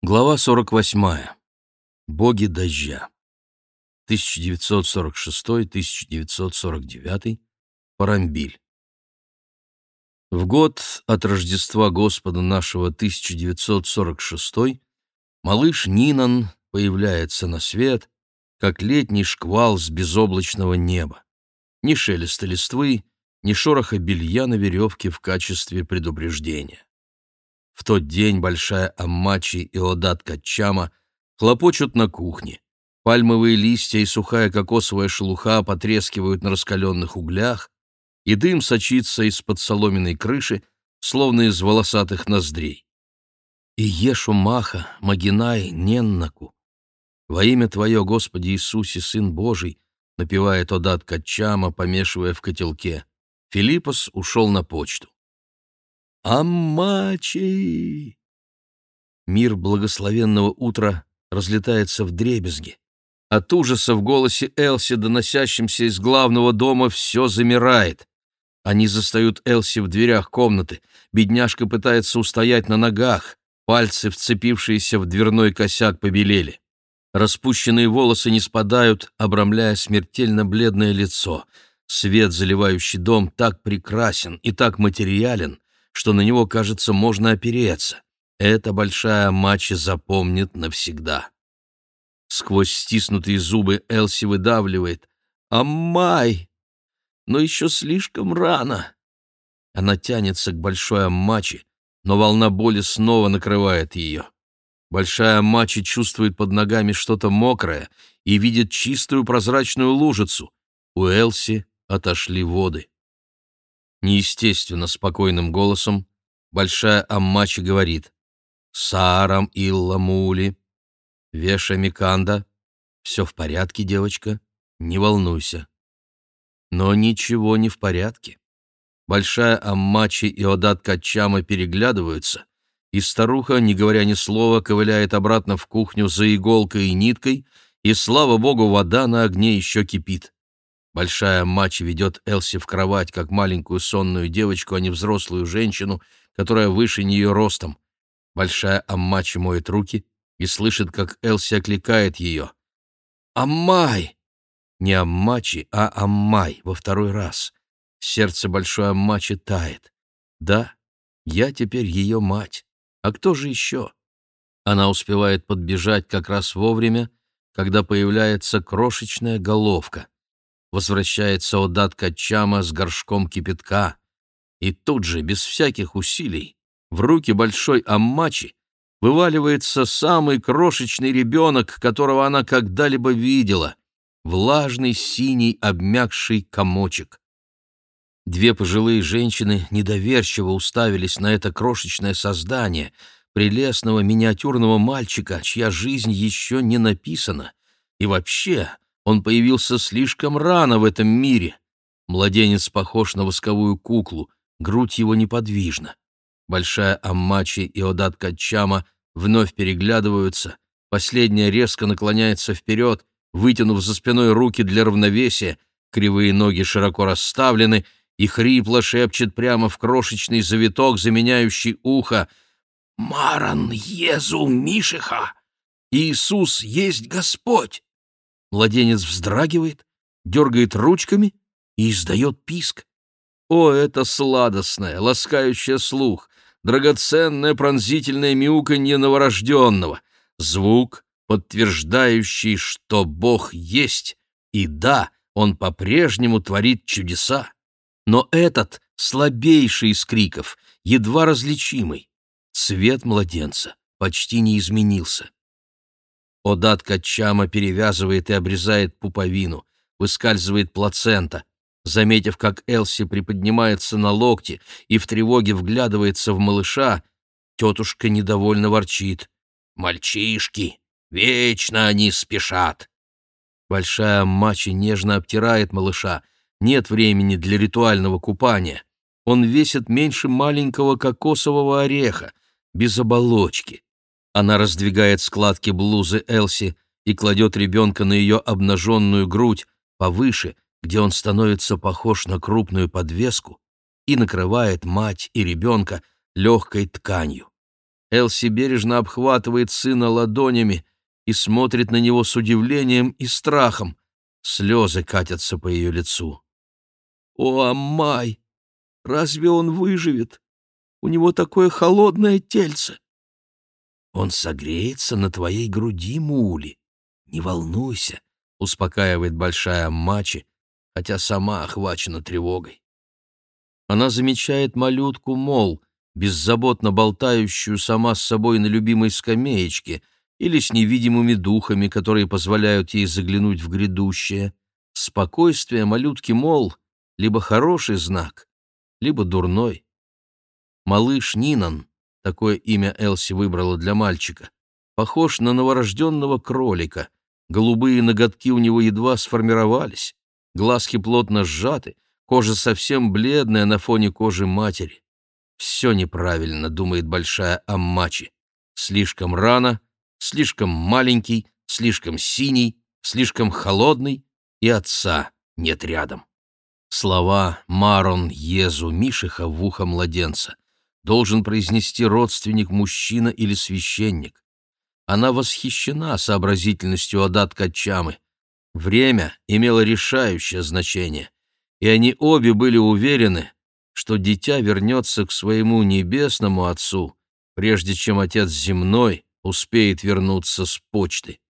Глава 48. Боги дождя. 1946-1949. Парамбиль. В год от Рождества Господа нашего 1946 малыш Нинан появляется на свет, как летний шквал с безоблачного неба. Ни шелеста листвы, ни шороха белья на веревке в качестве предупреждения. В тот день большая Аммачи и Одат Качама хлопочут на кухне. Пальмовые листья и сухая кокосовая шелуха потрескивают на раскаленных углях, и дым сочится из-под соломенной крыши, словно из волосатых ноздрей. И Ешу Маха, Магинай, Неннаку. Во имя Твое, Господи Иисусе, Сын Божий, напевает Одат Качама, помешивая в котелке. Филиппос ушел на почту. Аммачи! Мир благословенного утра разлетается в дребезги. От ужаса в голосе Элси, доносящемся из главного дома, все замирает. Они застают Элси в дверях комнаты. Бедняжка пытается устоять на ногах. Пальцы, вцепившиеся в дверной косяк, побелели. Распущенные волосы не спадают, обрамляя смертельно бледное лицо. Свет, заливающий дом, так прекрасен и так материален, что на него, кажется, можно опереться. Эта большая мача запомнит навсегда. Сквозь стиснутые зубы Элси выдавливает «Аммай!» Но еще слишком рано. Она тянется к большой Аммаче, но волна боли снова накрывает ее. Большая Аммачи чувствует под ногами что-то мокрое и видит чистую прозрачную лужицу. У Элси отошли воды. Неестественно спокойным голосом большая Аммачи говорит «Сарам Илла Мули, Веша Миканда, все в порядке, девочка, не волнуйся». Но ничего не в порядке. Большая Аммачи и Одат Качама переглядываются, и старуха, не говоря ни слова, ковыляет обратно в кухню за иголкой и ниткой, и, слава богу, вода на огне еще кипит. Большая мача ведет Элси в кровать, как маленькую сонную девочку, а не взрослую женщину, которая выше нее ростом. Большая Аммачи моет руки и слышит, как Элси окликает ее. «Аммай!» Не Аммачи, а Аммай во второй раз. Сердце большой Аммачи тает. «Да, я теперь ее мать. А кто же еще?» Она успевает подбежать как раз вовремя, когда появляется крошечная головка возвращается Одат Качама с горшком кипятка, и тут же, без всяких усилий, в руки большой Аммачи вываливается самый крошечный ребенок, которого она когда-либо видела, влажный синий обмякший комочек. Две пожилые женщины недоверчиво уставились на это крошечное создание, прелестного миниатюрного мальчика, чья жизнь еще не написана, и вообще он появился слишком рано в этом мире. Младенец похож на восковую куклу, грудь его неподвижна. Большая Аммачи и Одат Качама вновь переглядываются, последняя резко наклоняется вперед, вытянув за спиной руки для равновесия, кривые ноги широко расставлены, и хрипло шепчет прямо в крошечный завиток, заменяющий ухо «Маран Езу Мишиха! Иисус есть Господь!» Младенец вздрагивает, дергает ручками и издает писк. О, это сладостное, ласкающее слух, драгоценное пронзительное мяуканье новорожденного, звук, подтверждающий, что Бог есть, и да, Он по-прежнему творит чудеса. Но этот слабейший из криков, едва различимый. Цвет младенца почти не изменился. Одат Качама перевязывает и обрезает пуповину, выскальзывает плацента. Заметив, как Элси приподнимается на локте и в тревоге вглядывается в малыша, тетушка недовольно ворчит. «Мальчишки! Вечно они спешат!» Большая мача нежно обтирает малыша. Нет времени для ритуального купания. Он весит меньше маленького кокосового ореха, без оболочки. Она раздвигает складки блузы Элси и кладет ребенка на ее обнаженную грудь повыше, где он становится похож на крупную подвеску, и накрывает мать и ребенка легкой тканью. Элси бережно обхватывает сына ладонями и смотрит на него с удивлением и страхом. Слезы катятся по ее лицу. «О, Аммай! Разве он выживет? У него такое холодное тельце!» «Он согреется на твоей груди, Мули. Не волнуйся», — успокаивает большая Аммачи, хотя сама охвачена тревогой. Она замечает малютку Мол, беззаботно болтающую сама с собой на любимой скамеечке или с невидимыми духами, которые позволяют ей заглянуть в грядущее. Спокойствие малютки Мол — либо хороший знак, либо дурной. Малыш Нинан, такое имя Элси выбрала для мальчика, похож на новорожденного кролика. Голубые ноготки у него едва сформировались, глазки плотно сжаты — Кожа совсем бледная на фоне кожи матери. Все неправильно, думает большая Аммачи. Слишком рано, слишком маленький, слишком синий, слишком холодный, и отца нет рядом. Слова «Марон Езу Мишиха» в ухо младенца должен произнести родственник мужчина или священник. Она восхищена сообразительностью Адат Качамы. Время имело решающее значение и они обе были уверены, что дитя вернется к своему небесному отцу, прежде чем отец земной успеет вернуться с почты.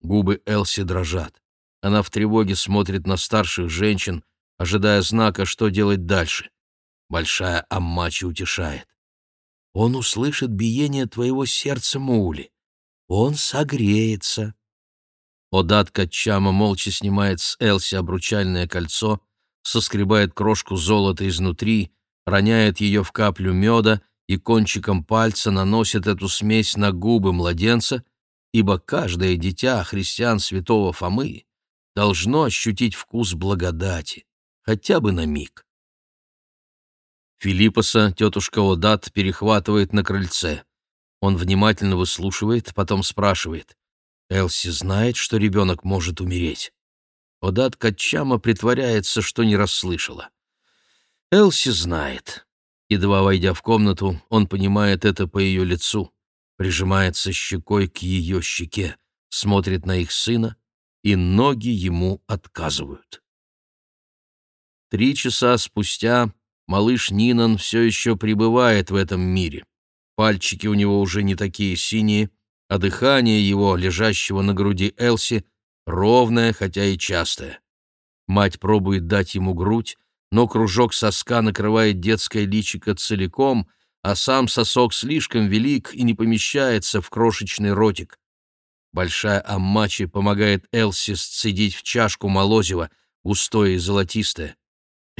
Губы Элси дрожат. Она в тревоге смотрит на старших женщин, ожидая знака, что делать дальше. Большая Аммачи утешает. «Он услышит биение твоего сердца, Мули. Он согреется». Одат Качама молча снимает с Элси обручальное кольцо соскребает крошку золота изнутри, роняет ее в каплю меда и кончиком пальца наносит эту смесь на губы младенца, ибо каждое дитя христиан святого Фомы должно ощутить вкус благодати, хотя бы на миг. Филиппоса тетушка Одат перехватывает на крыльце. Он внимательно выслушивает, потом спрашивает. «Элси знает, что ребенок может умереть?» Одат Качама притворяется, что не расслышала. Элси знает. Едва войдя в комнату, он понимает это по ее лицу, прижимается щекой к ее щеке, смотрит на их сына, и ноги ему отказывают. Три часа спустя малыш Нинан все еще пребывает в этом мире. Пальчики у него уже не такие синие, а дыхание его, лежащего на груди Элси, ровная, хотя и частая. Мать пробует дать ему грудь, но кружок соска накрывает детское личико целиком, а сам сосок слишком велик и не помещается в крошечный ротик. Большая Аммачи помогает Элси сцедить в чашку молозива, густое и золотистое.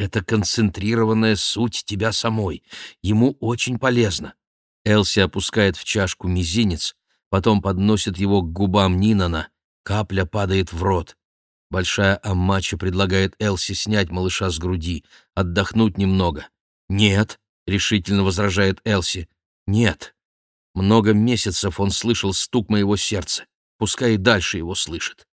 Это концентрированная суть тебя самой. Ему очень полезно. Элси опускает в чашку мизинец, потом подносит его к губам Нинана — Капля падает в рот. Большая Аммача предлагает Элси снять малыша с груди, отдохнуть немного. «Нет», — решительно возражает Элси, — «нет». Много месяцев он слышал стук моего сердца, пускай и дальше его слышит.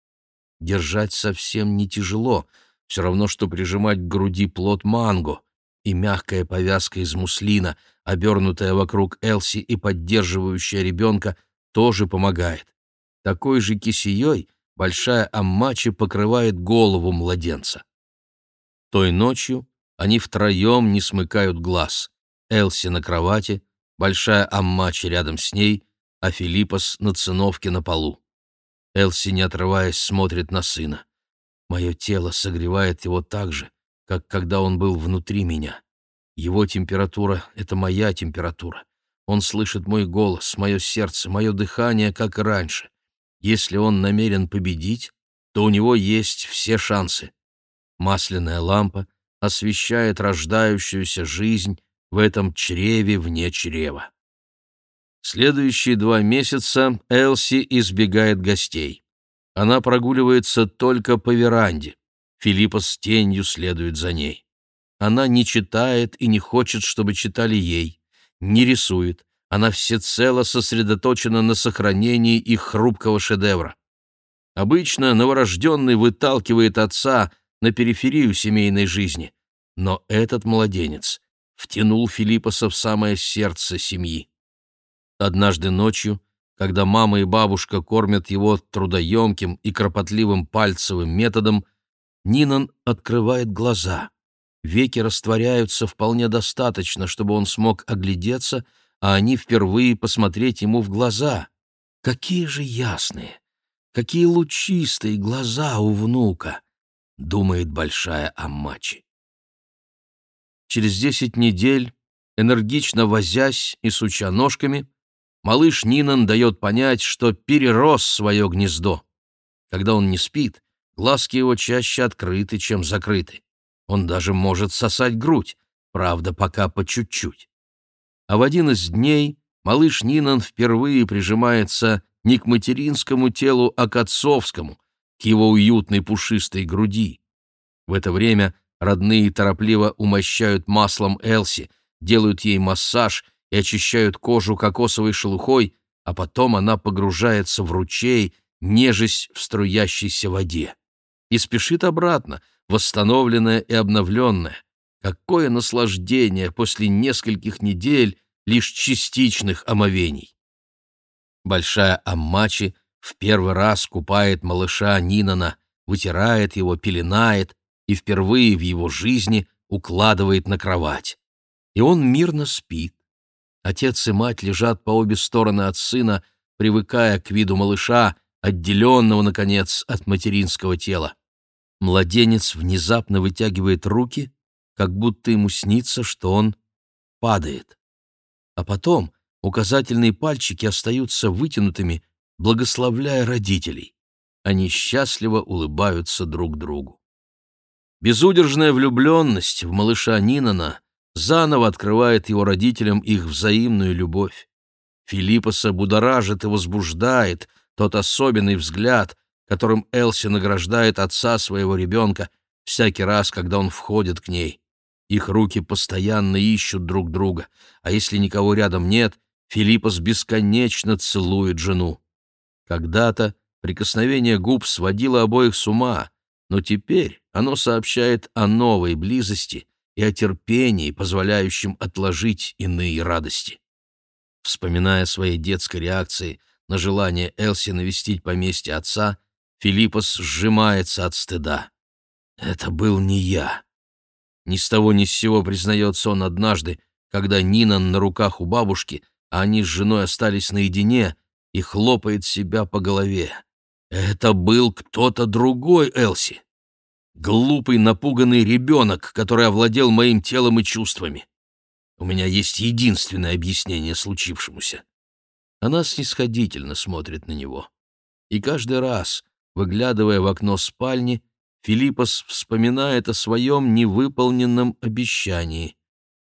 Держать совсем не тяжело, все равно, что прижимать к груди плод манго, и мягкая повязка из муслина, обернутая вокруг Элси и поддерживающая ребенка, тоже помогает. Такой же кисеей большая аммачи покрывает голову младенца. Той ночью они втроем не смыкают глаз. Элси на кровати, большая аммачи рядом с ней, а Филиппос на циновке на полу. Элси, не отрываясь, смотрит на сына. Мое тело согревает его так же, как когда он был внутри меня. Его температура — это моя температура. Он слышит мой голос, мое сердце, мое дыхание, как и раньше. Если он намерен победить, то у него есть все шансы. Масляная лампа освещает рождающуюся жизнь в этом чреве вне чрева. Следующие два месяца Элси избегает гостей. Она прогуливается только по веранде. Филиппа с тенью следует за ней. Она не читает и не хочет, чтобы читали ей, не рисует, она всецело сосредоточена на сохранении их хрупкого шедевра. Обычно новорожденный выталкивает отца на периферию семейной жизни, но этот младенец втянул Филиппоса в самое сердце семьи. Однажды ночью, когда мама и бабушка кормят его трудоемким и кропотливым пальцевым методом, Нинан открывает глаза. Веки растворяются вполне достаточно, чтобы он смог оглядеться, а они впервые посмотреть ему в глаза. Какие же ясные, какие лучистые глаза у внука, думает большая Аммачи. Через десять недель, энергично возясь и суча ножками, малыш Нинан дает понять, что перерос свое гнездо. Когда он не спит, глазки его чаще открыты, чем закрыты. Он даже может сосать грудь, правда, пока по чуть-чуть. А в один из дней малыш Нинан впервые прижимается не к материнскому телу, а к отцовскому, к его уютной пушистой груди. В это время родные торопливо умощают маслом Элси, делают ей массаж и очищают кожу кокосовой шелухой, а потом она погружается в ручей, нежесть в струящейся воде. И спешит обратно, восстановленная и обновленная. Какое наслаждение после нескольких недель лишь частичных омовений! Большая Аммачи в первый раз купает малыша Нинана, вытирает его, пеленает и впервые в его жизни укладывает на кровать. И он мирно спит. Отец и мать лежат по обе стороны от сына, привыкая к виду малыша, отделенного, наконец, от материнского тела. Младенец внезапно вытягивает руки, как будто ему снится, что он падает. А потом указательные пальчики остаются вытянутыми, благословляя родителей. Они счастливо улыбаются друг другу. Безудержная влюбленность в малыша Нинана заново открывает его родителям их взаимную любовь. Филиппоса будоражит и возбуждает тот особенный взгляд, которым Элси награждает отца своего ребенка всякий раз, когда он входит к ней. Их руки постоянно ищут друг друга, а если никого рядом нет, Филиппос бесконечно целует жену. Когда-то прикосновение губ сводило обоих с ума, но теперь оно сообщает о новой близости и о терпении, позволяющем отложить иные радости. Вспоминая свои детской реакции на желание Элси навестить поместье отца, Филиппос сжимается от стыда. «Это был не я». Ни с того ни с сего признается он однажды, когда Нина на руках у бабушки, а они с женой остались наедине, и хлопает себя по голове. «Это был кто-то другой, Элси. Глупый, напуганный ребенок, который овладел моим телом и чувствами. У меня есть единственное объяснение случившемуся». Она снисходительно смотрит на него. И каждый раз, Выглядывая в окно спальни, Филиппос вспоминает о своем невыполненном обещании.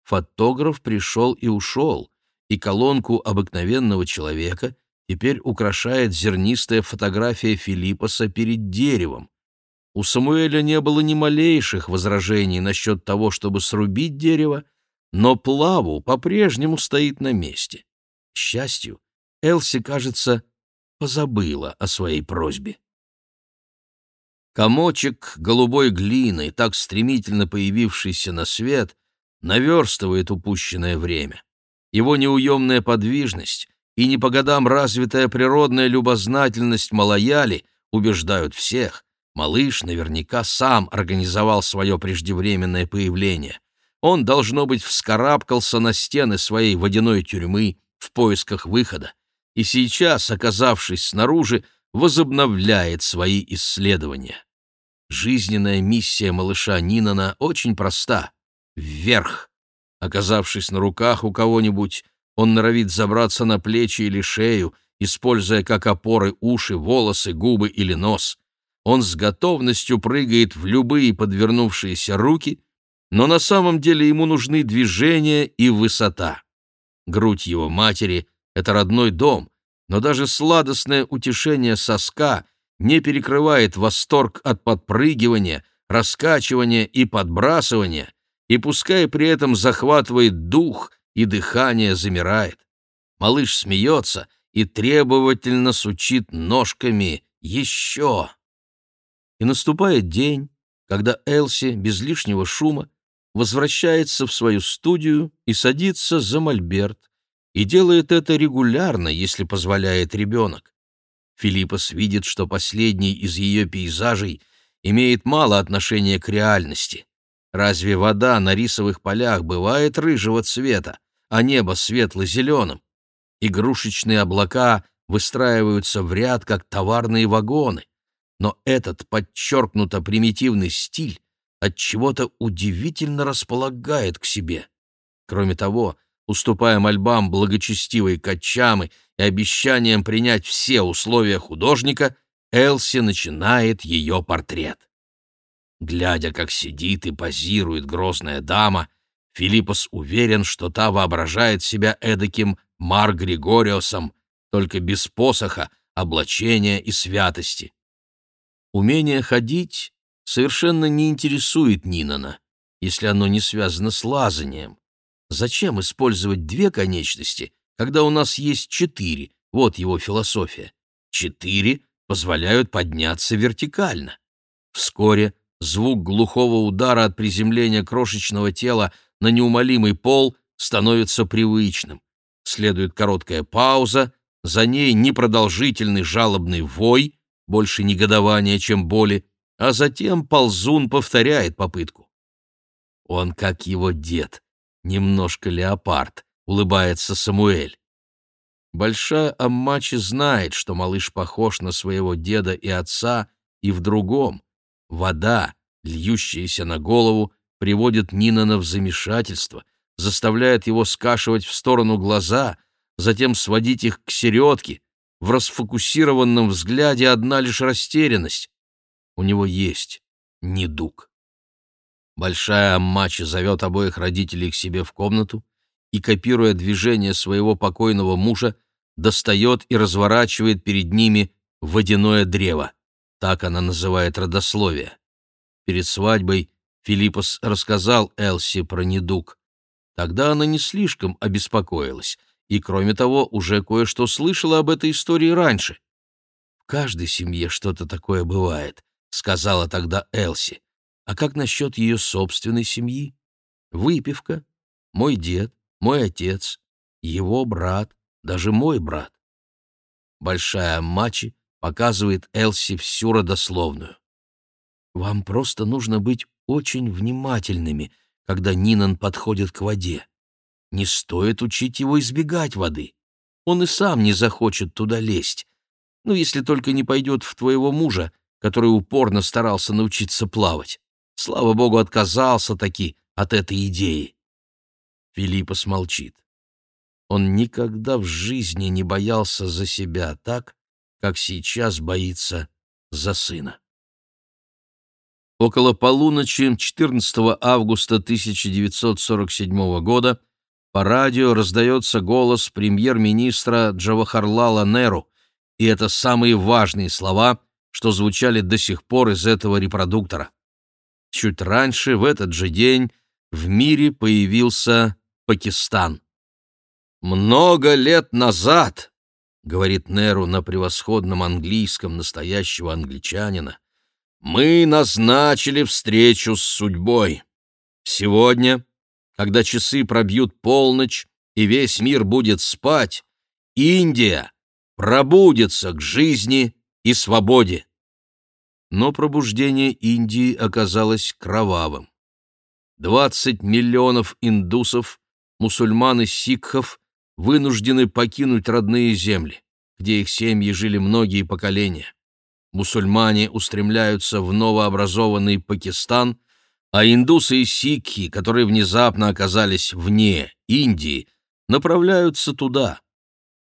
Фотограф пришел и ушел, и колонку обыкновенного человека теперь украшает зернистая фотография Филиппоса перед деревом. У Самуэля не было ни малейших возражений насчет того, чтобы срубить дерево, но Плаву по-прежнему стоит на месте. К счастью, Элси, кажется, позабыла о своей просьбе. Комочек голубой глины, так стремительно появившийся на свет, наверстывает упущенное время. Его неуемная подвижность и не по годам развитая природная любознательность Малаяли убеждают всех. Малыш наверняка сам организовал свое преждевременное появление. Он, должно быть, вскарабкался на стены своей водяной тюрьмы в поисках выхода, и сейчас, оказавшись снаружи, возобновляет свои исследования. Жизненная миссия малыша Нинана очень проста — вверх. Оказавшись на руках у кого-нибудь, он норовит забраться на плечи или шею, используя как опоры уши, волосы, губы или нос. Он с готовностью прыгает в любые подвернувшиеся руки, но на самом деле ему нужны движения и высота. Грудь его матери — это родной дом, но даже сладостное утешение соска — не перекрывает восторг от подпрыгивания, раскачивания и подбрасывания, и пускай при этом захватывает дух и дыхание замирает. Малыш смеется и требовательно сучит ножками «Еще!». И наступает день, когда Элси без лишнего шума возвращается в свою студию и садится за мольберт, и делает это регулярно, если позволяет ребенок. Филиппос видит, что последний из ее пейзажей имеет мало отношения к реальности. Разве вода на рисовых полях бывает рыжего цвета, а небо светло-зеленым? Игрушечные облака выстраиваются в ряд, как товарные вагоны. Но этот подчеркнуто примитивный стиль от чего то удивительно располагает к себе. Кроме того, уступая мольбам благочестивой Качамы и обещаниям принять все условия художника, Элси начинает ее портрет. Глядя, как сидит и позирует грозная дама, Филиппос уверен, что та воображает себя эдаким Мар Григориосом, только без посоха, облачения и святости. Умение ходить совершенно не интересует Нинана, если оно не связано с лазанием. Зачем использовать две конечности, когда у нас есть четыре? Вот его философия. Четыре позволяют подняться вертикально. Вскоре звук глухого удара от приземления крошечного тела на неумолимый пол становится привычным. Следует короткая пауза, за ней непродолжительный жалобный вой, больше негодования, чем боли, а затем ползун повторяет попытку. Он, как его дед, немножко леопард, улыбается Самуэль. Большая Аммачи знает, что малыш похож на своего деда и отца и в другом. Вода, льющаяся на голову, приводит Нинана в замешательство, заставляет его скашивать в сторону глаза, затем сводить их к середке. В расфокусированном взгляде одна лишь растерянность. У него есть недуг. Большая Аммачи зовет обоих родителей к себе в комнату и, копируя движение своего покойного мужа, достает и разворачивает перед ними водяное древо. Так она называет родословие. Перед свадьбой Филиппос рассказал Элси про недуг. Тогда она не слишком обеспокоилась и, кроме того, уже кое-что слышала об этой истории раньше. «В каждой семье что-то такое бывает», — сказала тогда Элси. «А как насчет ее собственной семьи? Выпивка, мой дед, мой отец, его брат, даже мой брат». Большая Мачи показывает Элси всю родословную. «Вам просто нужно быть очень внимательными, когда Нинан подходит к воде. Не стоит учить его избегать воды. Он и сам не захочет туда лезть. Ну, если только не пойдет в твоего мужа, который упорно старался научиться плавать. Слава богу, отказался таки от этой идеи. Филиппос молчит. Он никогда в жизни не боялся за себя так, как сейчас боится за сына. Около полуночи 14 августа 1947 года по радио раздается голос премьер-министра Джавахарлала Неру, и это самые важные слова, что звучали до сих пор из этого репродуктора. Чуть раньше, в этот же день, в мире появился Пакистан. «Много лет назад», — говорит Неру на превосходном английском настоящего англичанина, — мы назначили встречу с судьбой. Сегодня, когда часы пробьют полночь и весь мир будет спать, Индия пробудется к жизни и свободе. Но пробуждение Индии оказалось кровавым. 20 миллионов индусов, мусульман и сикхов вынуждены покинуть родные земли, где их семьи жили многие поколения мусульмане устремляются в новообразованный Пакистан, а индусы и сикхи, которые внезапно оказались вне Индии, направляются туда.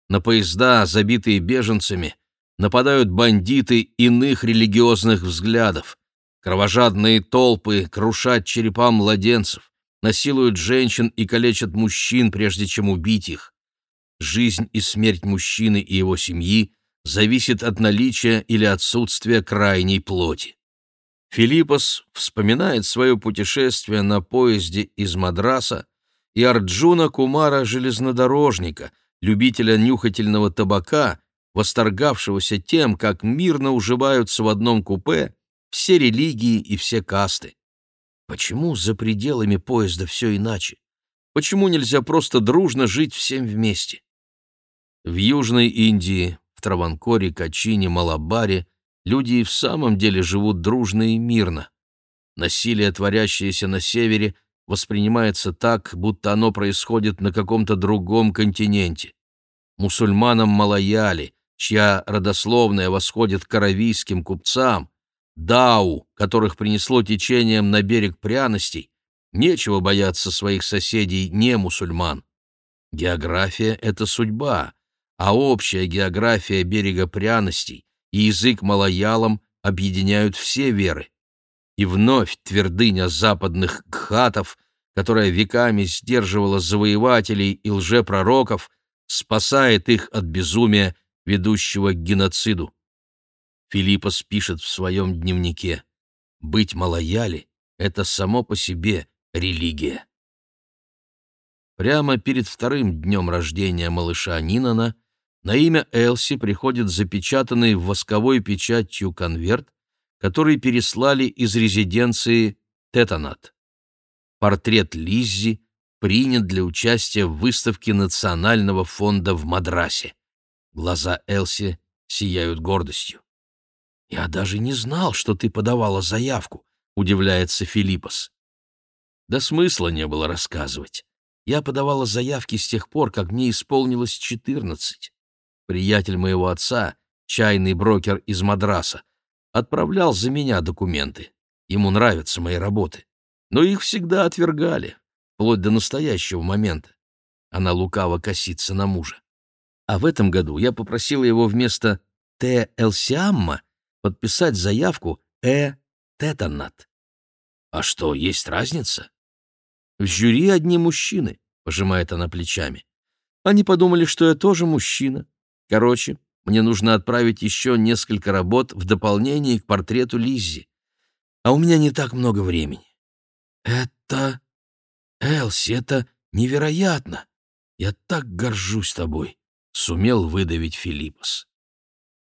На поезда, забитые беженцами, нападают бандиты иных религиозных взглядов. Кровожадные толпы крушат черепа младенцев, насилуют женщин и калечат мужчин, прежде чем убить их. Жизнь и смерть мужчины и его семьи зависит от наличия или отсутствия крайней плоти. Филиппос вспоминает свое путешествие на поезде из Мадраса и Арджуна Кумара железнодорожника, любителя нюхательного табака, восторгавшегося тем, как мирно уживаются в одном купе все религии и все касты. Почему за пределами поезда все иначе? Почему нельзя просто дружно жить всем вместе? В Южной Индии, в Траванкоре, Качине, Малабаре люди и в самом деле живут дружно и мирно. Насилие, творящееся на севере, воспринимается так, будто оно происходит на каком-то другом континенте. Мусульманам Малаяли, чья родословная восходит к аравийским купцам, Дау, которых принесло течением на берег пряностей, нечего бояться своих соседей не мусульман. География — это судьба, а общая география берега пряностей и язык малаялам объединяют все веры. И вновь твердыня западных гхатов, которая веками сдерживала завоевателей и лжепророков, спасает их от безумия, ведущего к геноциду. Филиппос пишет в своем дневнике «Быть малояли — это само по себе религия». Прямо перед вторым днем рождения малыша Нинана на имя Элси приходит запечатанный восковой печатью конверт, который переслали из резиденции Тетанат. Портрет Лиззи принят для участия в выставке Национального фонда в Мадрасе. Глаза Элси сияют гордостью. «Я даже не знал, что ты подавала заявку», — удивляется Филиппос. Да смысла не было рассказывать. Я подавала заявки с тех пор, как мне исполнилось четырнадцать. Приятель моего отца, чайный брокер из Мадраса, отправлял за меня документы. Ему нравятся мои работы. Но их всегда отвергали, вплоть до настоящего момента. Она лукаво косится на мужа. А в этом году я попросила его вместо «Т. Элсиамма» подписать заявку «Э. Тетанат». А что, есть разница? В жюри одни мужчины, пожимает она плечами. Они подумали, что я тоже мужчина. Короче, мне нужно отправить еще несколько работ в дополнение к портрету Лиззи. А у меня не так много времени. Это... Элси, это невероятно. Я так горжусь тобой, — сумел выдавить Филиппос.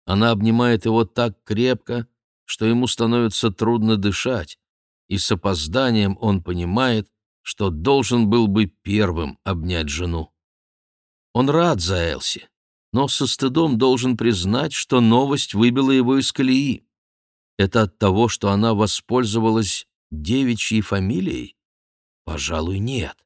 Она обнимает его так крепко, что ему становится трудно дышать, и с опозданием он понимает, что должен был бы первым обнять жену. Он рад за Элси, но со стыдом должен признать, что новость выбила его из колеи. Это от того, что она воспользовалась девичьей фамилией? Пожалуй, нет.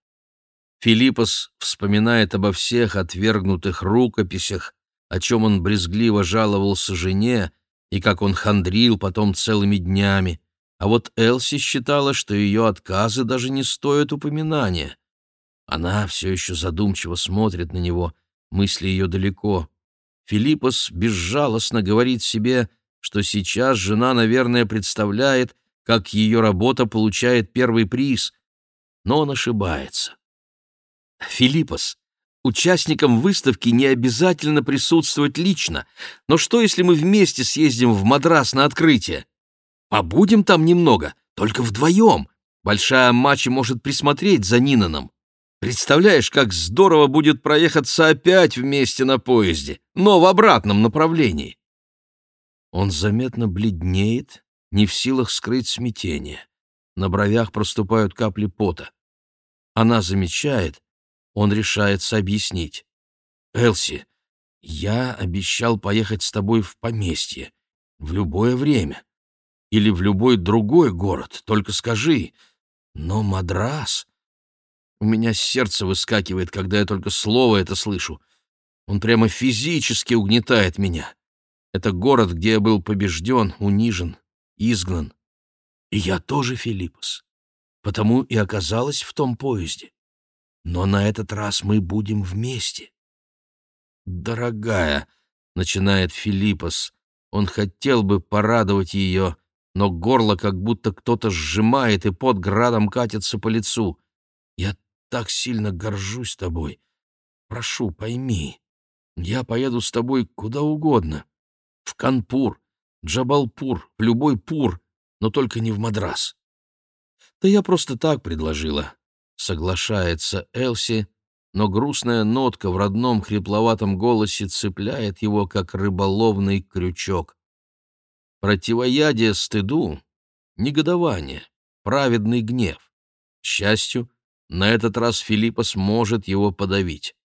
Филиппос вспоминает обо всех отвергнутых рукописях, о чем он брезгливо жаловался жене и как он хандрил потом целыми днями, а вот Элси считала, что ее отказы даже не стоят упоминания. Она все еще задумчиво смотрит на него, мысли ее далеко. Филиппос безжалостно говорит себе, что сейчас жена, наверное, представляет, как ее работа получает первый приз, но он ошибается. Филиппос, Участникам выставки не обязательно присутствовать лично, но что, если мы вместе съездим в Мадрас на открытие? Побудем там немного, только вдвоем. Большая Мачи может присмотреть за Нинаном. Представляешь, как здорово будет проехаться опять вместе на поезде, но в обратном направлении. Он заметно бледнеет, не в силах скрыть смятение. На бровях проступают капли пота. Она замечает, он решается объяснить. «Элси, я обещал поехать с тобой в поместье. В любое время. Или в любой другой город. Только скажи. Но Мадрас...» У меня сердце выскакивает, когда я только слово это слышу. Он прямо физически угнетает меня. Это город, где я был побежден, унижен, изгнан. И я тоже Филиппос. Потому и оказалась в том поезде. Но на этот раз мы будем вместе. «Дорогая», — начинает Филиппос, — он хотел бы порадовать ее, но горло как будто кто-то сжимает, и под градом катится по лицу. «Я так сильно горжусь тобой. Прошу, пойми, я поеду с тобой куда угодно. В Канпур, Джабалпур, в любой пур, но только не в Мадрас». «Да я просто так предложила соглашается Элси, но грустная нотка в родном хрипловатом голосе цепляет его, как рыболовный крючок. Противоядие стыду — негодование, праведный гнев. К счастью, на этот раз Филиппос может его подавить.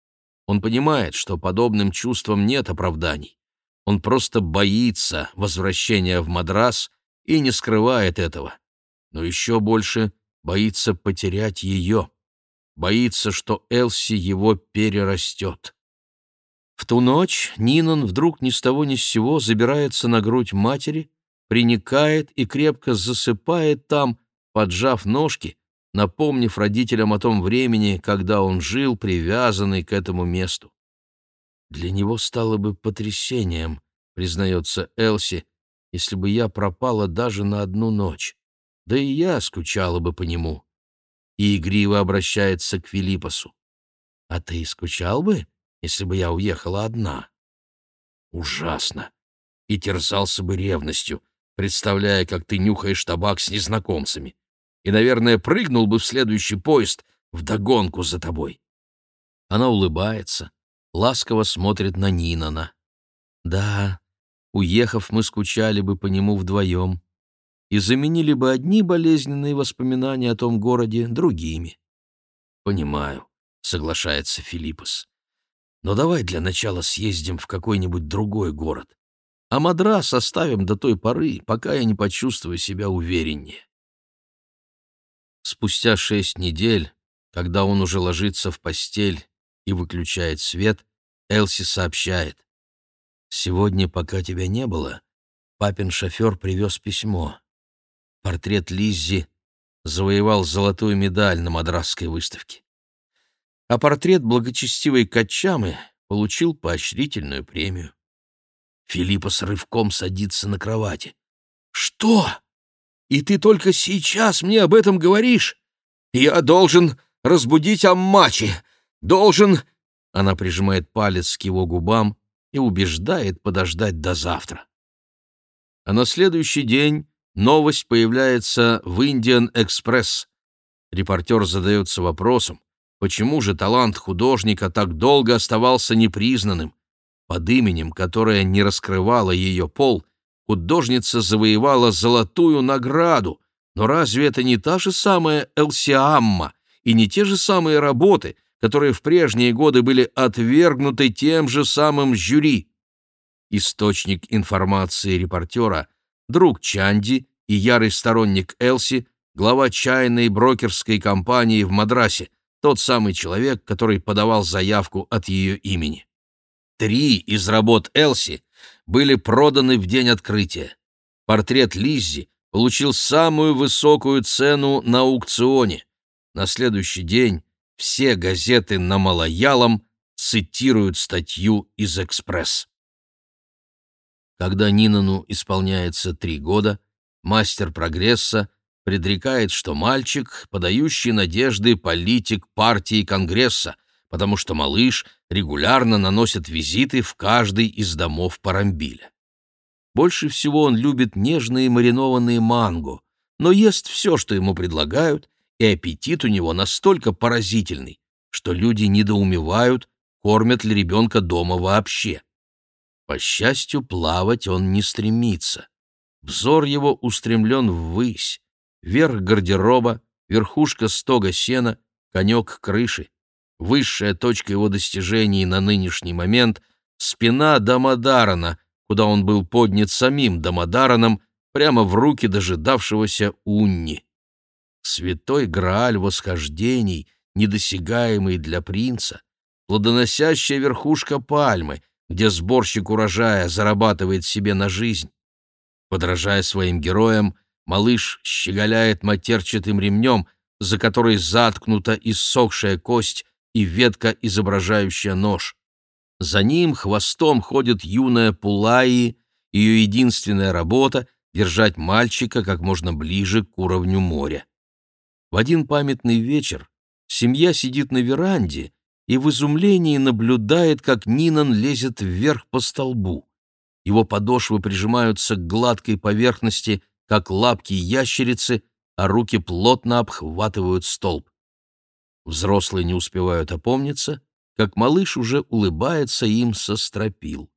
Он понимает, что подобным чувствам нет оправданий. Он просто боится возвращения в Мадрас и не скрывает этого. Но еще больше боится потерять ее. Боится, что Элси его перерастет. В ту ночь Нинон вдруг ни с того ни с сего забирается на грудь матери, приникает и крепко засыпает там, поджав ножки, напомнив родителям о том времени, когда он жил привязанный к этому месту. Для него стало бы потрясением, признается Элси, если бы я пропала даже на одну ночь. Да и я скучала бы по нему. И игриво обращается к Филиппосу. А ты скучал бы, если бы я уехала одна? Ужасно. И терзался бы ревностью, представляя, как ты нюхаешь табак с незнакомцами. И, наверное, прыгнул бы в следующий поезд вдогонку за тобой. Она улыбается, ласково смотрит на Нинана. Да, уехав, мы скучали бы по нему вдвоем и заменили бы одни болезненные воспоминания о том городе другими. «Понимаю», — соглашается Филиппос. «Но давай для начала съездим в какой-нибудь другой город, а Мадрас оставим до той поры, пока я не почувствую себя увереннее». Спустя шесть недель, когда он уже ложится в постель и выключает свет, Элси сообщает. «Сегодня, пока тебя не было, папин шофер привез письмо. Портрет Лиззи завоевал золотую медаль на мадрасской выставке. А портрет благочестивой Качамы получил поощрительную премию. Филиппа с рывком садится на кровати. «Что? И ты только сейчас мне об этом говоришь? Я должен разбудить Аммачи! Должен...» Она прижимает палец к его губам и убеждает подождать до завтра. А на следующий день новость появляется в Indian Express. Репортер задается вопросом, почему же талант художника так долго оставался непризнанным. Под именем, которое не раскрывало ее пол, художница завоевала золотую награду. Но разве это не та же самая Элсиамма и не те же самые работы, которые в прежние годы были отвергнуты тем же самым жюри? Источник информации репортера — друг Чанди и ярый сторонник Элси, глава чайной брокерской компании в Мадрасе, тот самый человек, который подавал заявку от ее имени. Три из работ Элси были проданы в день открытия. Портрет Лиззи получил самую высокую цену на аукционе. На следующий день все газеты на малоялом цитируют статью из «Экспресс». Когда Нинану исполняется три года, мастер прогресса предрекает, что мальчик, подающий надежды политик партии Конгресса, потому что малыш регулярно наносит визиты в каждый из домов Парамбиля. Больше всего он любит нежные маринованные манго, но ест все, что ему предлагают, и аппетит у него настолько поразительный, что люди недоумевают, кормят ли ребенка дома вообще. По счастью, плавать он не стремится. Взор его устремлен ввысь, верх гардероба, верхушка стога сена, конек крыши. Высшая точка его достижений на нынешний момент — спина Дамадарана, куда он был поднят самим Дамадараном, прямо в руки дожидавшегося Унни. Святой Грааль восхождений, недосягаемый для принца, плодоносящая верхушка пальмы, где сборщик урожая зарабатывает себе на жизнь. Подражая своим героям, малыш щеголяет матерчатым ремнем, за который заткнута иссохшая кость и ветка, изображающая нож. За ним хвостом ходит юная Пулаи, ее единственная работа — держать мальчика как можно ближе к уровню моря. В один памятный вечер семья сидит на веранде и в изумлении наблюдает, как Нинан лезет вверх по столбу. Его подошвы прижимаются к гладкой поверхности, как лапки ящерицы, а руки плотно обхватывают столб. Взрослые не успевают опомниться, как малыш уже улыбается им со стропил.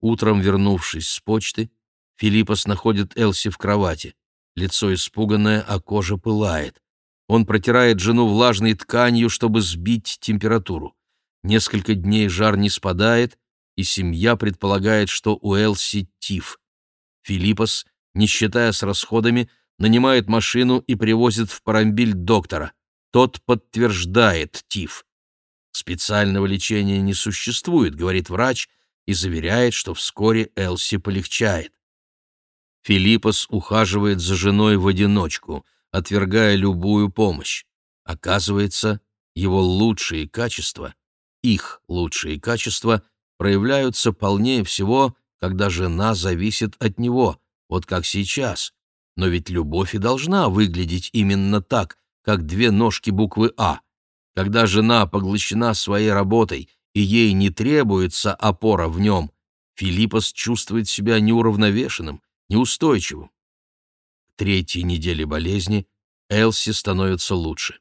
Утром, вернувшись с почты, Филиппос находит Элси в кровати. Лицо испуганное, а кожа пылает. Он протирает жену влажной тканью, чтобы сбить температуру. Несколько дней жар не спадает, и семья предполагает, что у Элси тиф. Филиппос, не считая с расходами, нанимает машину и привозит в Парамбиль доктора. Тот подтверждает тиф. Специального лечения не существует, говорит врач, и заверяет, что вскоре Элси полегчает. Филиппос ухаживает за женой в одиночку, отвергая любую помощь. Оказывается, его лучшие качества, их лучшие качества проявляются полнее всего, когда жена зависит от него, вот как сейчас. Но ведь любовь и должна выглядеть именно так, как две ножки буквы «А». Когда жена поглощена своей работой и ей не требуется опора в нем, Филиппос чувствует себя неуравновешенным, неустойчивым. К третьей неделе болезни Элси становится лучше.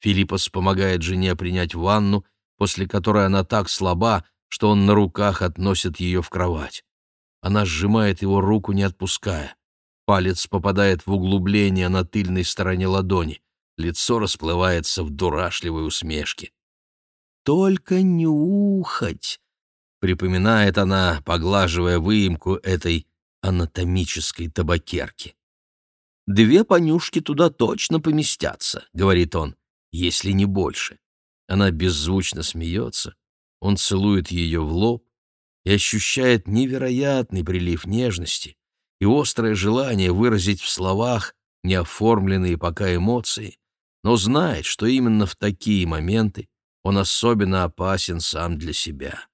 Филиппос помогает жене принять ванну, после которой она так слаба, что он на руках относит ее в кровать. Она сжимает его руку, не отпуская. Палец попадает в углубление на тыльной стороне ладони. Лицо расплывается в дурашливой усмешке. «Только нюхать!» — припоминает она, поглаживая выемку этой анатомической табакерки. «Две понюшки туда точно поместятся», — говорит он, — «если не больше». Она беззвучно смеется, он целует ее в лоб и ощущает невероятный прилив нежности и острое желание выразить в словах неоформленные пока эмоции, но знает, что именно в такие моменты он особенно опасен сам для себя.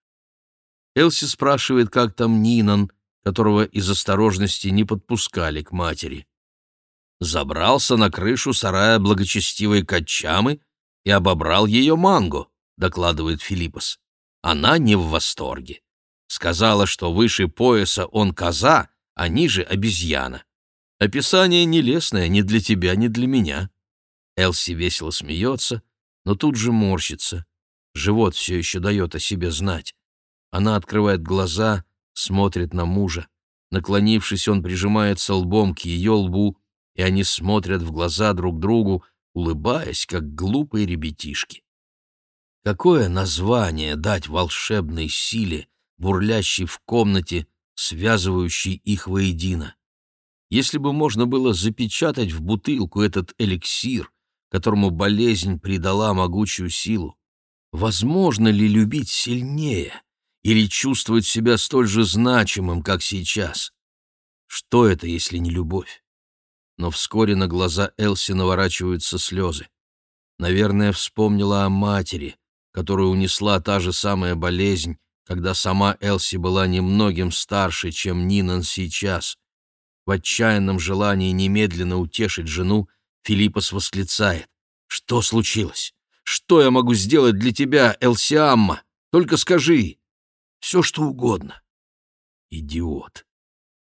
Элси спрашивает, как там Нинан, которого из осторожности не подпускали к матери. Забрался на крышу сарая благочестивой Качамы и обобрал ее манго, докладывает Филиппос. Она не в восторге. Сказала, что выше пояса он коза, а ниже обезьяна. Описание нелестное ни для тебя, ни для меня. Элси весело смеется, но тут же морщится. Живот все еще дает о себе знать. Она открывает глаза, смотрит на мужа. Наклонившись, он прижимается лбом к ее лбу, и они смотрят в глаза друг другу, улыбаясь, как глупые ребятишки. Какое название дать волшебной силе, бурлящей в комнате, связывающей их воедино? Если бы можно было запечатать в бутылку этот эликсир, которому болезнь придала могучую силу? Возможно ли любить сильнее или чувствовать себя столь же значимым, как сейчас? Что это, если не любовь? Но вскоре на глаза Элси наворачиваются слезы. Наверное, вспомнила о матери, которую унесла та же самая болезнь, когда сама Элси была немногим старше, чем Нинан сейчас. В отчаянном желании немедленно утешить жену Филиппос восклицает. «Что случилось? Что я могу сделать для тебя, Элсиамма? Только скажи. Все, что угодно». «Идиот!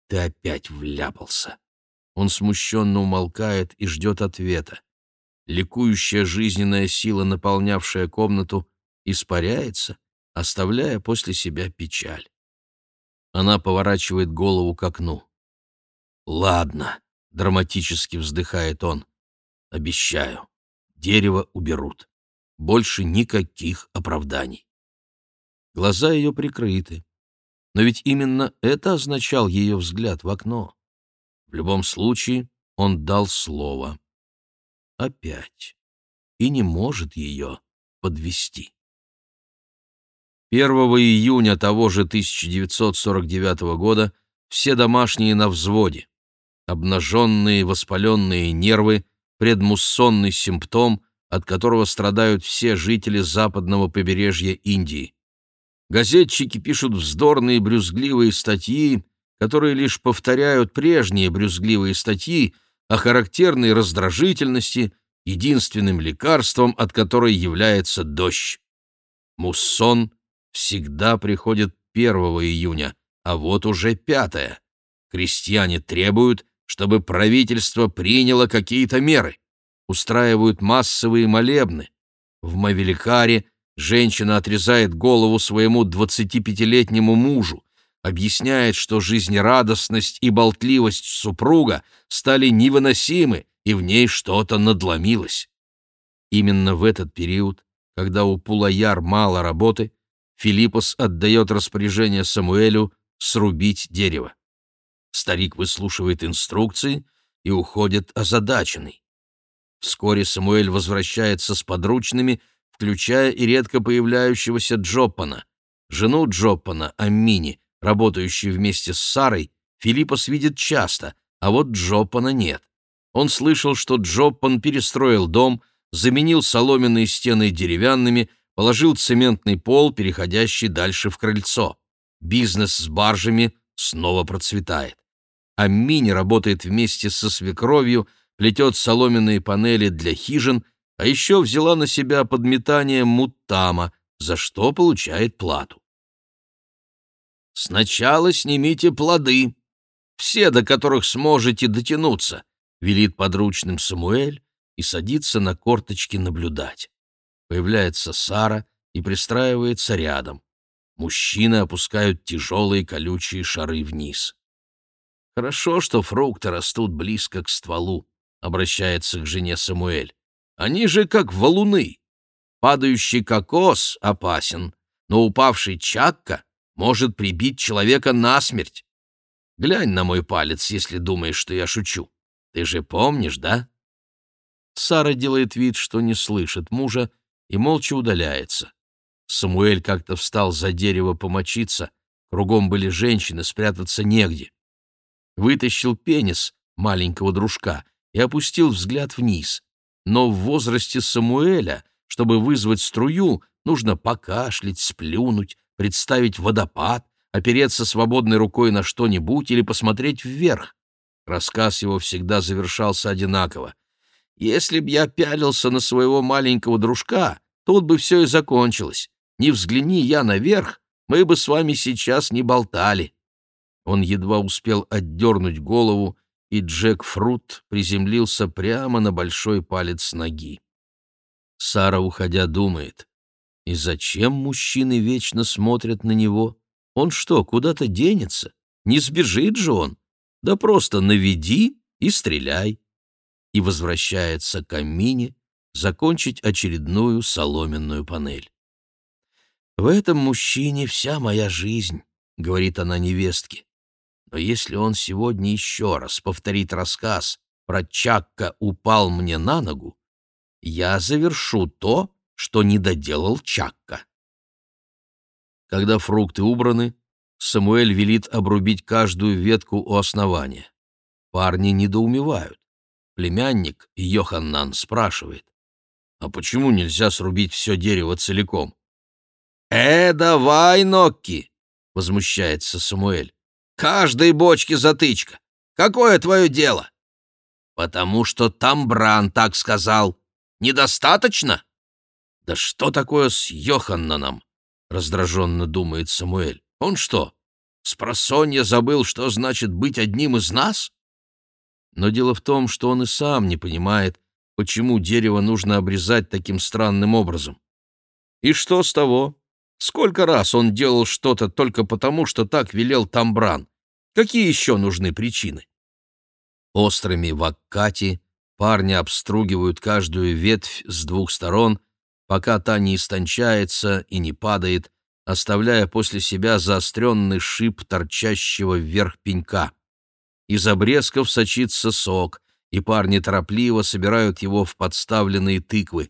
Ты опять вляпался!» Он смущенно умолкает и ждет ответа. Ликующая жизненная сила, наполнявшая комнату, испаряется, оставляя после себя печаль. Она поворачивает голову к окну. «Ладно», — драматически вздыхает он, — «обещаю, дерево уберут. Больше никаких оправданий». Глаза ее прикрыты, но ведь именно это означал ее взгляд в окно. В любом случае он дал слово. Опять. И не может ее подвести. 1 июня того же 1949 года все домашние на взводе обнаженные воспаленные нервы, предмуссонный симптом, от которого страдают все жители западного побережья Индии. Газетчики пишут вздорные брюзгливые статьи, которые лишь повторяют прежние брюзгливые статьи о характерной раздражительности, единственным лекарством от которой является дождь. Муссон всегда приходит 1 июня, а вот уже 5. Крестьяне требуют, чтобы правительство приняло какие-то меры. Устраивают массовые молебны. В Мавеликаре женщина отрезает голову своему 25-летнему мужу, объясняет, что жизнерадостность и болтливость супруга стали невыносимы, и в ней что-то надломилось. Именно в этот период, когда у Пулаяр мало работы, Филиппос отдает распоряжение Самуэлю срубить дерево. Старик выслушивает инструкции и уходит озадаченный. Вскоре Самуэль возвращается с подручными, включая и редко появляющегося Джоппана. Жену Джоппана, Аммини, работающую вместе с Сарой, Филиппос видит часто, а вот Джоппана нет. Он слышал, что Джоппан перестроил дом, заменил соломенные стены деревянными, положил цементный пол, переходящий дальше в крыльцо. Бизнес с баржами снова процветает. А Мини работает вместе со свекровью, плетет соломенные панели для хижин, а еще взяла на себя подметание муттама, за что получает плату. «Сначала снимите плоды, все, до которых сможете дотянуться», — велит подручным Самуэль и садится на корточки наблюдать. Появляется Сара и пристраивается рядом. Мужчины опускают тяжелые колючие шары вниз. «Хорошо, что фрукты растут близко к стволу», — обращается к жене Самуэль. «Они же как валуны. Падающий кокос опасен, но упавший чакка может прибить человека насмерть. Глянь на мой палец, если думаешь, что я шучу. Ты же помнишь, да?» Сара делает вид, что не слышит мужа, и молча удаляется. Самуэль как-то встал за дерево помочиться, кругом были женщины, спрятаться негде. Вытащил пенис маленького дружка и опустил взгляд вниз. Но в возрасте Самуэля, чтобы вызвать струю, нужно покашлять, сплюнуть, представить водопад, опереться свободной рукой на что-нибудь или посмотреть вверх. Рассказ его всегда завершался одинаково. «Если б я пялился на своего маленького дружка, тут бы все и закончилось. Не взгляни я наверх, мы бы с вами сейчас не болтали». Он едва успел отдернуть голову, и Джек Фрут приземлился прямо на большой палец ноги. Сара, уходя, думает, и зачем мужчины вечно смотрят на него? Он что, куда-то денется? Не сбежит же он? Да просто наведи и стреляй. И возвращается к камине закончить очередную соломенную панель. «В этом мужчине вся моя жизнь», — говорит она невестке. «Но если он сегодня еще раз повторит рассказ про Чакка упал мне на ногу, я завершу то, что не доделал Чакка». Когда фрукты убраны, Самуэль велит обрубить каждую ветку у основания. Парни недоумевают. Племянник Йоханнан спрашивает, «А почему нельзя срубить все дерево целиком?» «Э, давай, Нокки!» — возмущается Самуэль. «Каждой бочке затычка. Какое твое дело?» «Потому что Тамбран так сказал. Недостаточно?» «Да что такое с Йоханнаном?» — раздраженно думает Самуэль. «Он что, спросонья забыл, что значит быть одним из нас?» Но дело в том, что он и сам не понимает, почему дерево нужно обрезать таким странным образом. И что с того? Сколько раз он делал что-то только потому, что так велел Тамбран? Какие еще нужны причины? Острыми ваккати парни обстругивают каждую ветвь с двух сторон, пока та не истончается и не падает, оставляя после себя заостренный шип торчащего вверх пенька. Из обрезков сочится сок, и парни торопливо собирают его в подставленные тыквы.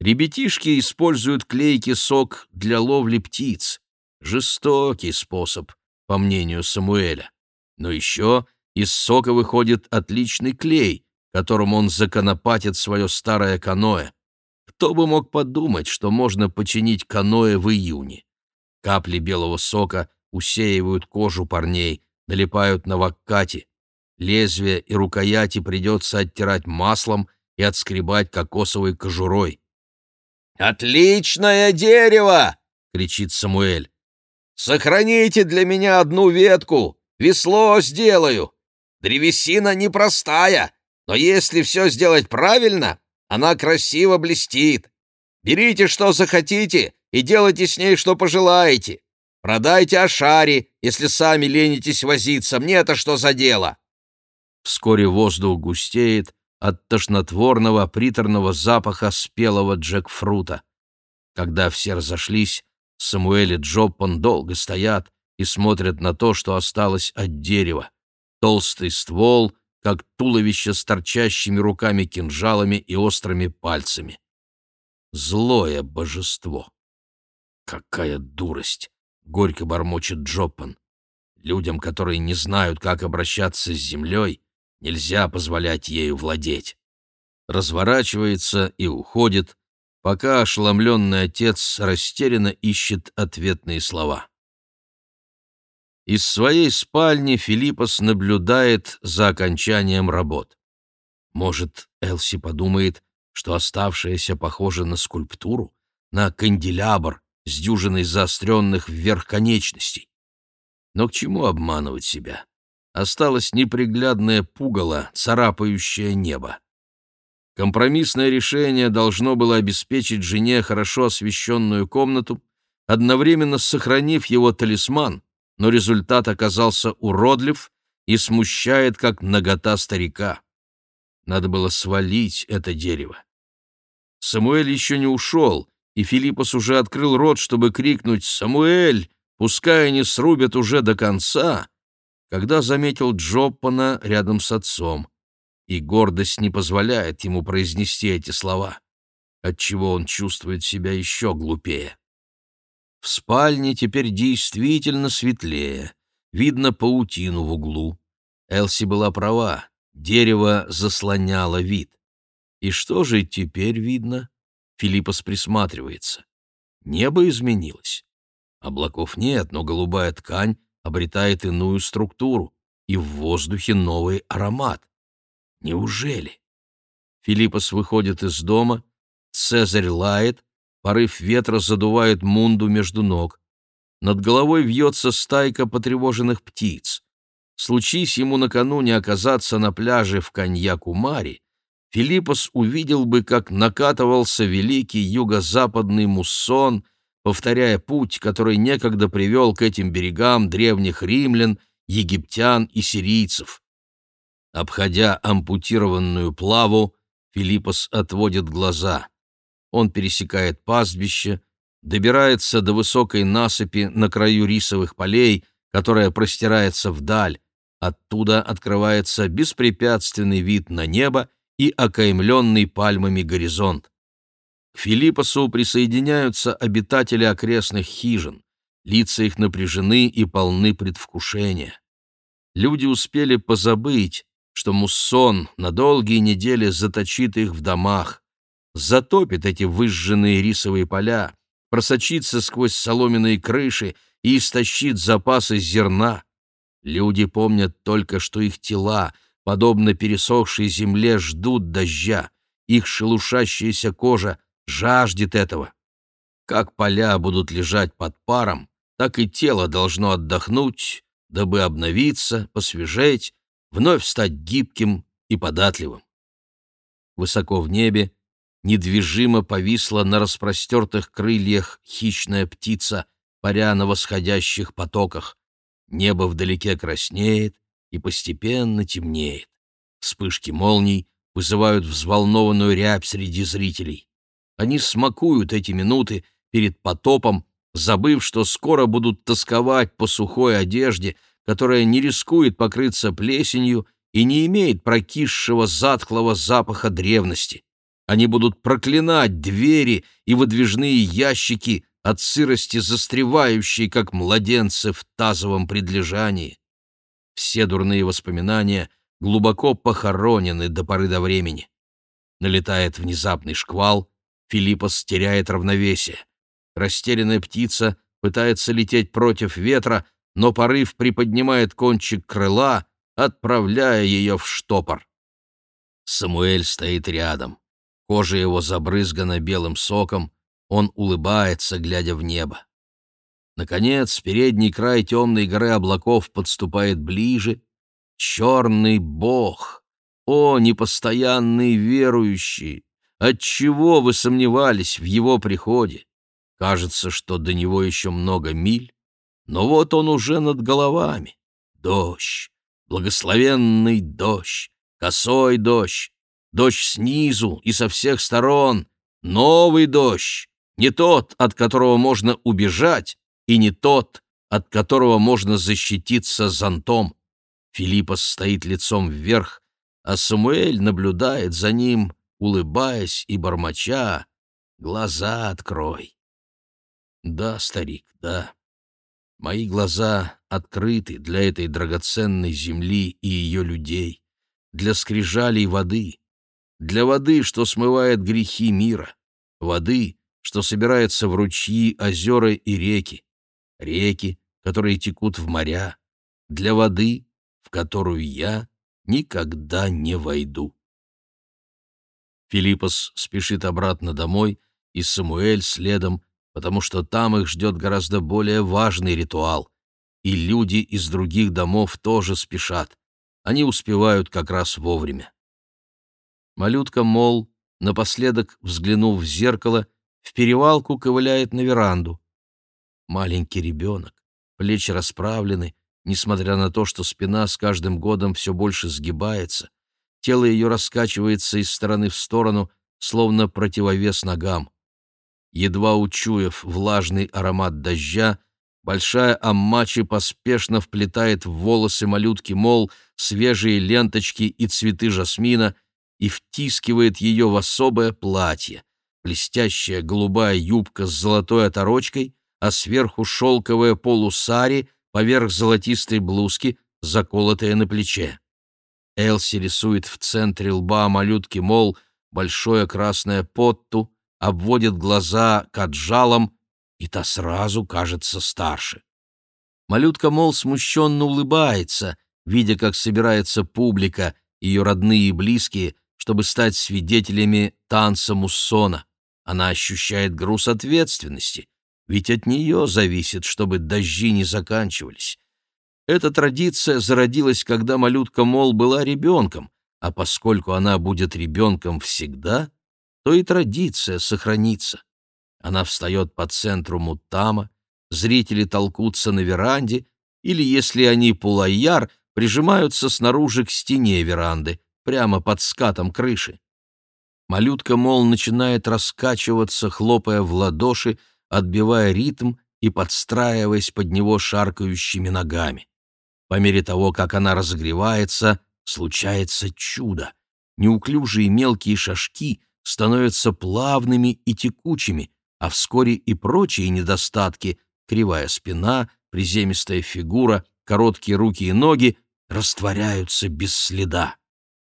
Ребятишки используют клейкий сок для ловли птиц. Жестокий способ, по мнению Самуэля. Но еще из сока выходит отличный клей, которым он законопатит свое старое каноэ. Кто бы мог подумать, что можно починить каноэ в июне? Капли белого сока усеивают кожу парней, налипают на ваккати. Лезвие и рукояти придется оттирать маслом и отскребать кокосовой кожурой. «Отличное дерево!» — кричит Самуэль. «Сохраните для меня одну ветку, весло сделаю. Древесина непростая, но если все сделать правильно, она красиво блестит. Берите, что захотите, и делайте с ней, что пожелаете. Продайте Ашари, если сами ленитесь возиться. Мне это что за дело?» Вскоре воздух густеет, от тошнотворного приторного запаха спелого джекфрута. Когда все разошлись, Самуэль и Джоппан долго стоят и смотрят на то, что осталось от дерева. Толстый ствол, как туловище с торчащими руками-кинжалами и острыми пальцами. Злое божество. Какая дурость! — горько бормочет Джоппан. Людям, которые не знают, как обращаться с землей, нельзя позволять ею владеть. Разворачивается и уходит, пока ошеломленный отец растерянно ищет ответные слова. Из своей спальни Филиппос наблюдает за окончанием работ. Может, Элси подумает, что оставшееся похоже на скульптуру, на канделябр с дюжиной заостренных вверх конечностей. Но к чему обманывать себя? Осталось неприглядное пугало, царапающее небо. Компромиссное решение должно было обеспечить жене хорошо освещенную комнату, одновременно сохранив его талисман, но результат оказался уродлив и смущает, как нагота старика. Надо было свалить это дерево. Самуэль еще не ушел, и Филиппос уже открыл рот, чтобы крикнуть «Самуэль!», пускай они срубят уже до конца, когда заметил Джоппана рядом с отцом и гордость не позволяет ему произнести эти слова, отчего он чувствует себя еще глупее. В спальне теперь действительно светлее, видно паутину в углу. Элси была права, дерево заслоняло вид. И что же теперь видно? Филиппос присматривается. Небо изменилось. Облаков нет, но голубая ткань обретает иную структуру, и в воздухе новый аромат. Неужели? Филиппос выходит из дома, Цезарь лает, порыв ветра задувает мунду между ног. Над головой вьется стайка потревоженных птиц. Случись ему накануне оказаться на пляже в Каньяку-Мари, Филиппос увидел бы, как накатывался великий юго-западный муссон, повторяя путь, который некогда привел к этим берегам древних римлян, египтян и сирийцев. Обходя ампутированную плаву, Филиппос отводит глаза. Он пересекает пастбище, добирается до высокой насыпи на краю рисовых полей, которая простирается вдаль. Оттуда открывается беспрепятственный вид на небо и окаймленный пальмами горизонт. К Филиппосу присоединяются обитатели окрестных хижин. Лица их напряжены и полны предвкушения. Люди успели позабыть, что муссон на долгие недели заточит их в домах, затопит эти выжженные рисовые поля, просочится сквозь соломенные крыши и истощит запасы зерна. Люди помнят только, что их тела, подобно пересохшей земле, ждут дождя, их шелушащаяся кожа жаждет этого. Как поля будут лежать под паром, так и тело должно отдохнуть, дабы обновиться, посвежеть, вновь стать гибким и податливым. Высоко в небе недвижимо повисла на распростертых крыльях хищная птица, паря на восходящих потоках. Небо вдалеке краснеет и постепенно темнеет. Вспышки молний вызывают взволнованную рябь среди зрителей. Они смакуют эти минуты перед потопом, забыв, что скоро будут тосковать по сухой одежде — которая не рискует покрыться плесенью и не имеет прокисшего затхлого запаха древности. Они будут проклинать двери и выдвижные ящики от сырости застревающей, как младенцы в тазовом предлежании. Все дурные воспоминания глубоко похоронены до поры до времени. Налетает внезапный шквал, Филиппос теряет равновесие. Растерянная птица пытается лететь против ветра, но порыв приподнимает кончик крыла, отправляя ее в штопор. Самуэль стоит рядом. Кожа его забрызгана белым соком, он улыбается, глядя в небо. Наконец, передний край темной горы облаков подступает ближе. Черный бог! О, непостоянный верующий! Отчего вы сомневались в его приходе? Кажется, что до него еще много миль. Но вот он уже над головами. Дождь, благословенный дождь, косой дождь. дождь снизу и со всех сторон, новый дождь, не тот, от которого можно убежать, и не тот, от которого можно защититься зонтом. Филиппос стоит лицом вверх, а Самуэль наблюдает за ним, улыбаясь и бормоча, «Глаза открой». Да, старик, да. Мои глаза открыты для этой драгоценной земли и ее людей, для скрижалей воды, для воды, что смывает грехи мира, воды, что собирается в ручьи, озера и реки, реки, которые текут в моря, для воды, в которую я никогда не войду. Филиппос спешит обратно домой, и Самуэль следом, потому что там их ждет гораздо более важный ритуал, и люди из других домов тоже спешат. Они успевают как раз вовремя. Малютка, мол, напоследок, взглянув в зеркало, в перевалку ковыляет на веранду. Маленький ребенок, плечи расправлены, несмотря на то, что спина с каждым годом все больше сгибается, тело ее раскачивается из стороны в сторону, словно противовес ногам. Едва учуяв влажный аромат дождя, большая Аммачи поспешно вплетает в волосы малютки мол свежие ленточки и цветы жасмина и втискивает ее в особое платье, блестящая голубая юбка с золотой оторочкой, а сверху шелковая полусари поверх золотистой блузки, заколотая на плече. Элси рисует в центре лба малютки, мол, большое красное потту, обводит глаза каджалом, и та сразу кажется старше. Малютка, мол, смущенно улыбается, видя, как собирается публика, ее родные и близкие, чтобы стать свидетелями танца муссона. Она ощущает груз ответственности, ведь от нее зависит, чтобы дожди не заканчивались. Эта традиция зародилась, когда малютка Мол была ребенком, а поскольку она будет ребенком всегда, то и традиция сохранится. Она встает по центру мутама, зрители толкутся на веранде, или, если они пулайяр, прижимаются снаружи к стене веранды, прямо под скатом крыши. Малютка, мол, начинает раскачиваться, хлопая в ладоши, отбивая ритм и подстраиваясь под него шаркающими ногами. По мере того, как она разогревается, случается чудо. Неуклюжие мелкие шажки становятся плавными и текучими, а вскоре и прочие недостатки — кривая спина, приземистая фигура, короткие руки и ноги — растворяются без следа.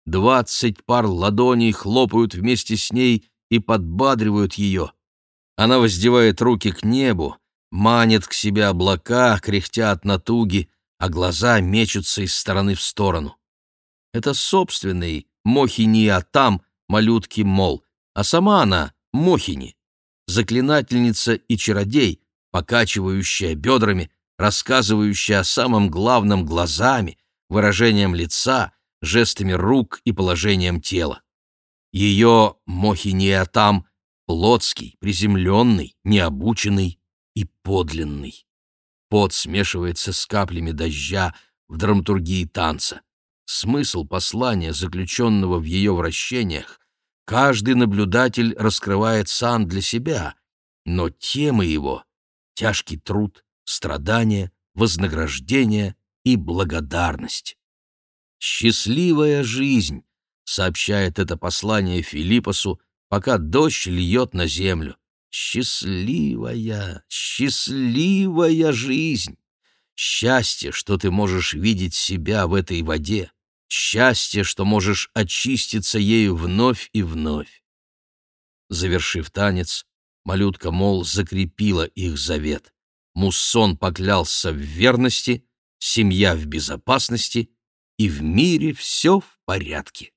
Двадцать пар ладоней хлопают вместе с ней и подбадривают ее. Она воздевает руки к небу, манит к себе облака, кряхтя от натуги, а глаза мечутся из стороны в сторону. Это собственный Мохини Атам, малютки Мол, а сама она Мохини, заклинательница и чародей, покачивающая бедрами, рассказывающая о самом главном глазами, выражением лица — жестами рук и положением тела. Ее мохиниатам плотский, приземленный, необученный и подлинный. Пот смешивается с каплями дождя в драматургии танца. Смысл послания, заключенного в ее вращениях, каждый наблюдатель раскрывает сам для себя, но темы его — тяжкий труд, страдания, вознаграждение и благодарность. «Счастливая жизнь», — сообщает это послание Филиппосу, пока дождь льет на землю. «Счастливая, счастливая жизнь! Счастье, что ты можешь видеть себя в этой воде, счастье, что можешь очиститься ею вновь и вновь». Завершив танец, малютка Мол закрепила их завет. Муссон поклялся в верности, семья в безопасности — и в мире все в порядке.